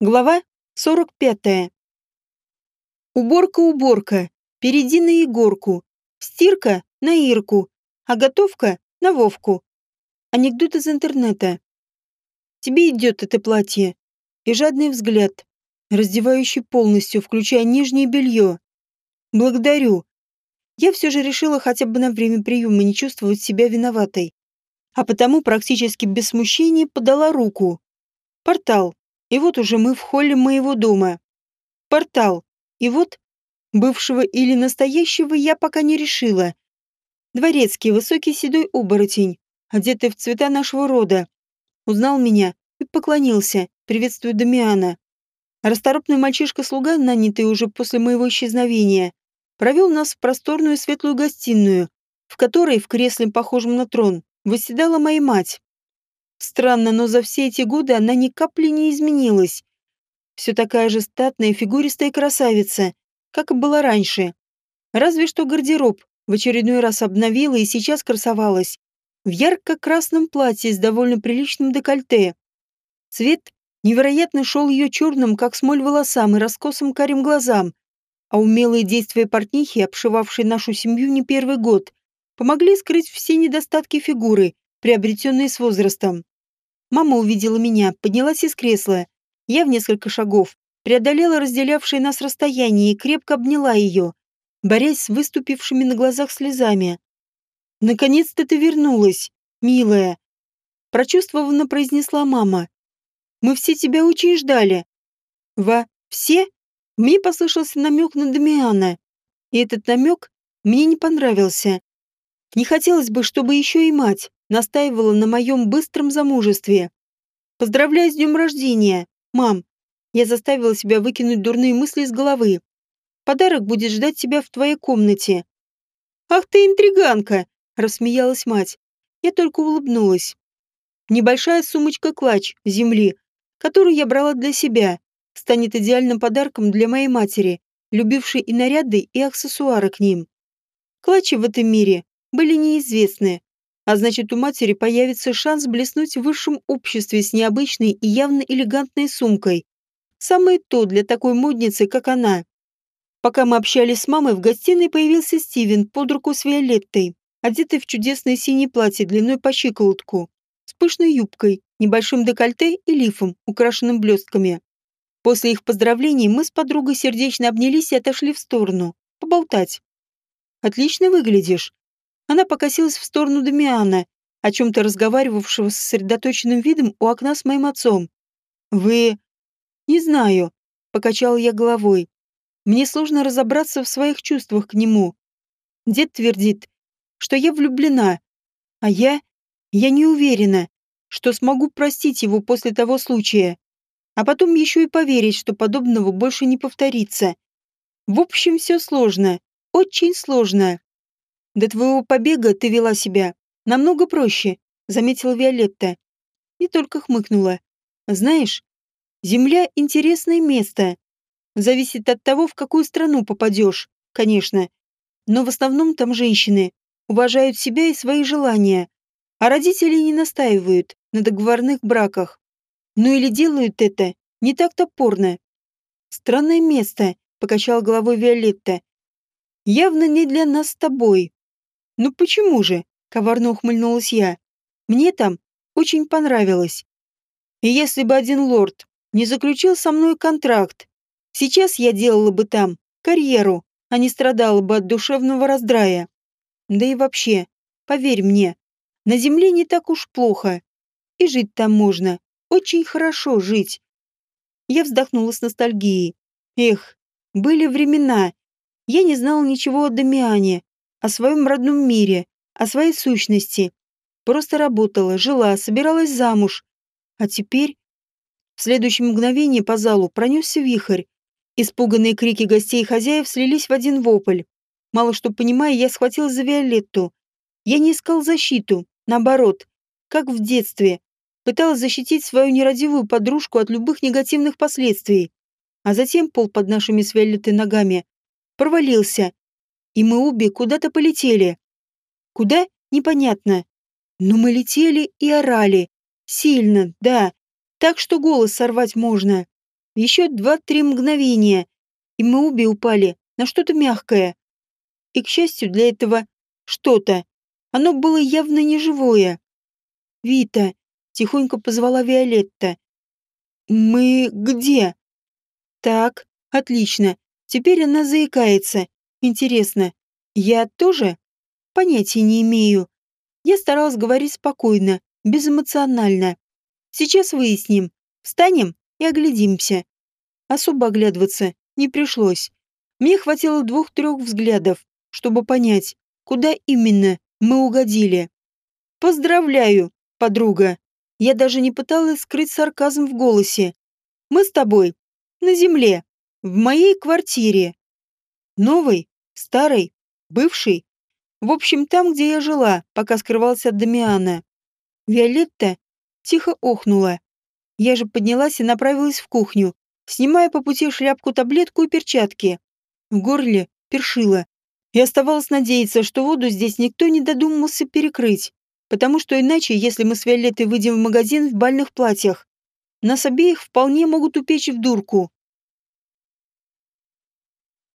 Глава 45. Уборка-уборка. Перейди на Егорку. Стирка на Ирку. А готовка на Вовку. Анекдот из интернета. Тебе идет это платье. И жадный взгляд, раздевающий полностью, включая нижнее белье. Благодарю. Я все же решила хотя бы на время приема не чувствовать себя виноватой. А потому практически без смущения подала руку. Портал. И вот уже мы в холле моего дома. Портал. И вот бывшего или настоящего я пока не решила. Дворецкий, высокий седой оборотень, одетый в цвета нашего рода, узнал меня и поклонился, приветствуя Дамиана. Расторопный мальчишка-слуга, нанятый уже после моего исчезновения, провел нас в просторную светлую гостиную, в которой, в кресле, похожем на трон, восседала моя мать. Странно, но за все эти годы она ни капли не изменилась. Все такая же статная, фигуристая красавица, как и была раньше. Разве что гардероб в очередной раз обновила и сейчас красовалась в ярко-красном платье с довольно приличным декольте. Цвет невероятно шел ее черным, как смоль волосам и раскосым карим глазам, а умелые действия портнихи, обшивавшей нашу семью не первый год, помогли скрыть все недостатки фигуры, приобретенные с возрастом. Мама увидела меня, поднялась из кресла. Я в несколько шагов преодолела разделявшее нас расстояние и крепко обняла ее, борясь с выступившими на глазах слезами. «Наконец-то ты вернулась, милая!» Прочувствованно произнесла мама. «Мы все тебя очень ждали». «Во, все?» Мне послышался намек на Дамиана. И этот намек мне не понравился. Не хотелось бы, чтобы еще и мать настаивала на моем быстром замужестве. «Поздравляю с днем рождения, мам!» Я заставила себя выкинуть дурные мысли из головы. «Подарок будет ждать тебя в твоей комнате». «Ах ты интриганка!» – рассмеялась мать. Я только улыбнулась. Небольшая сумочка-клатч земли, которую я брала для себя, станет идеальным подарком для моей матери, любившей и наряды, и аксессуары к ним. Клатчи в этом мире были неизвестны, а значит, у матери появится шанс блеснуть в высшем обществе с необычной и явно элегантной сумкой. Самое то для такой модницы, как она. Пока мы общались с мамой, в гостиной появился Стивен под руку с Виолеттой, одетый в чудесное синее платье длиной по щиколотку, с пышной юбкой, небольшим декольте и лифом, украшенным блестками. После их поздравлений мы с подругой сердечно обнялись и отошли в сторону, поболтать. «Отлично выглядишь», она покосилась в сторону Дамиана, о чем-то разговаривавшего с сосредоточенным видом у окна с моим отцом. «Вы...» «Не знаю», — покачал я головой. «Мне сложно разобраться в своих чувствах к нему. Дед твердит, что я влюблена, а я... я не уверена, что смогу простить его после того случая, а потом еще и поверить, что подобного больше не повторится. В общем, все сложно, очень сложно. До твоего побега ты вела себя намного проще, заметила Виолетта. И только хмыкнула. Знаешь, Земля — интересное место. Зависит от того, в какую страну попадешь, конечно. Но в основном там женщины уважают себя и свои желания, а родители не настаивают на договорных браках. Ну или делают это не так топорно. Странное место, покачал головой Виолетта. Явно не для нас с тобой. «Ну почему же?» — коварно ухмыльнулась я. «Мне там очень понравилось. И если бы один лорд не заключил со мной контракт, сейчас я делала бы там карьеру, а не страдала бы от душевного раздрая. Да и вообще, поверь мне, на земле не так уж плохо. И жить там можно. Очень хорошо жить». Я вздохнула с ностальгией. Эх, были времена. Я не знала ничего о Дамиане, о своем родном мире, о своей сущности. Просто работала, жила, собиралась замуж. А теперь... В следующем мгновении по залу пронесся вихрь. Испуганные крики гостей и хозяев слились в один вопль. Мало что понимая, я схватилась за Виолетту. Я не искал защиту, наоборот, как в детстве. Пыталась защитить свою нерадивую подружку от любых негативных последствий. А затем пол под нашими с Виолеттой ногами провалился, и мы обе куда-то полетели. Куда? Непонятно. Но мы летели и орали. Сильно, да. Так что голос сорвать можно. Еще два-три мгновения, и мы обе упали на что-то мягкое. И, к счастью для этого, что-то. Оно было явно неживое. «Вита!» — тихонько позвала Виолетта. «Мы где?» «Так, отлично. Теперь она заикается. Интересно, я тоже? Понятия не имею. Я старалась говорить спокойно, безэмоционально. Сейчас выясним. Встанем и оглядимся. Особо оглядываться не пришлось. Мне хватило двух-трех взглядов, чтобы понять, куда именно мы угодили. Поздравляю, подруга. Я даже не пыталась скрыть сарказм в голосе. Мы с тобой на земле, в моей квартире. Новой, старой, бывшей. В общем, там, где я жила, пока скрывался от Дамиана. Виолетта тихо охнула. Я же поднялась и направилась в кухню, снимая по пути шляпку, таблетку и перчатки. В горле першило. И оставалось надеяться, что воду здесь никто не додумался перекрыть. Потому что иначе, если мы с Виолеттой выйдем в магазин в бальных платьях, нас обеих вполне могут упечь в дурку.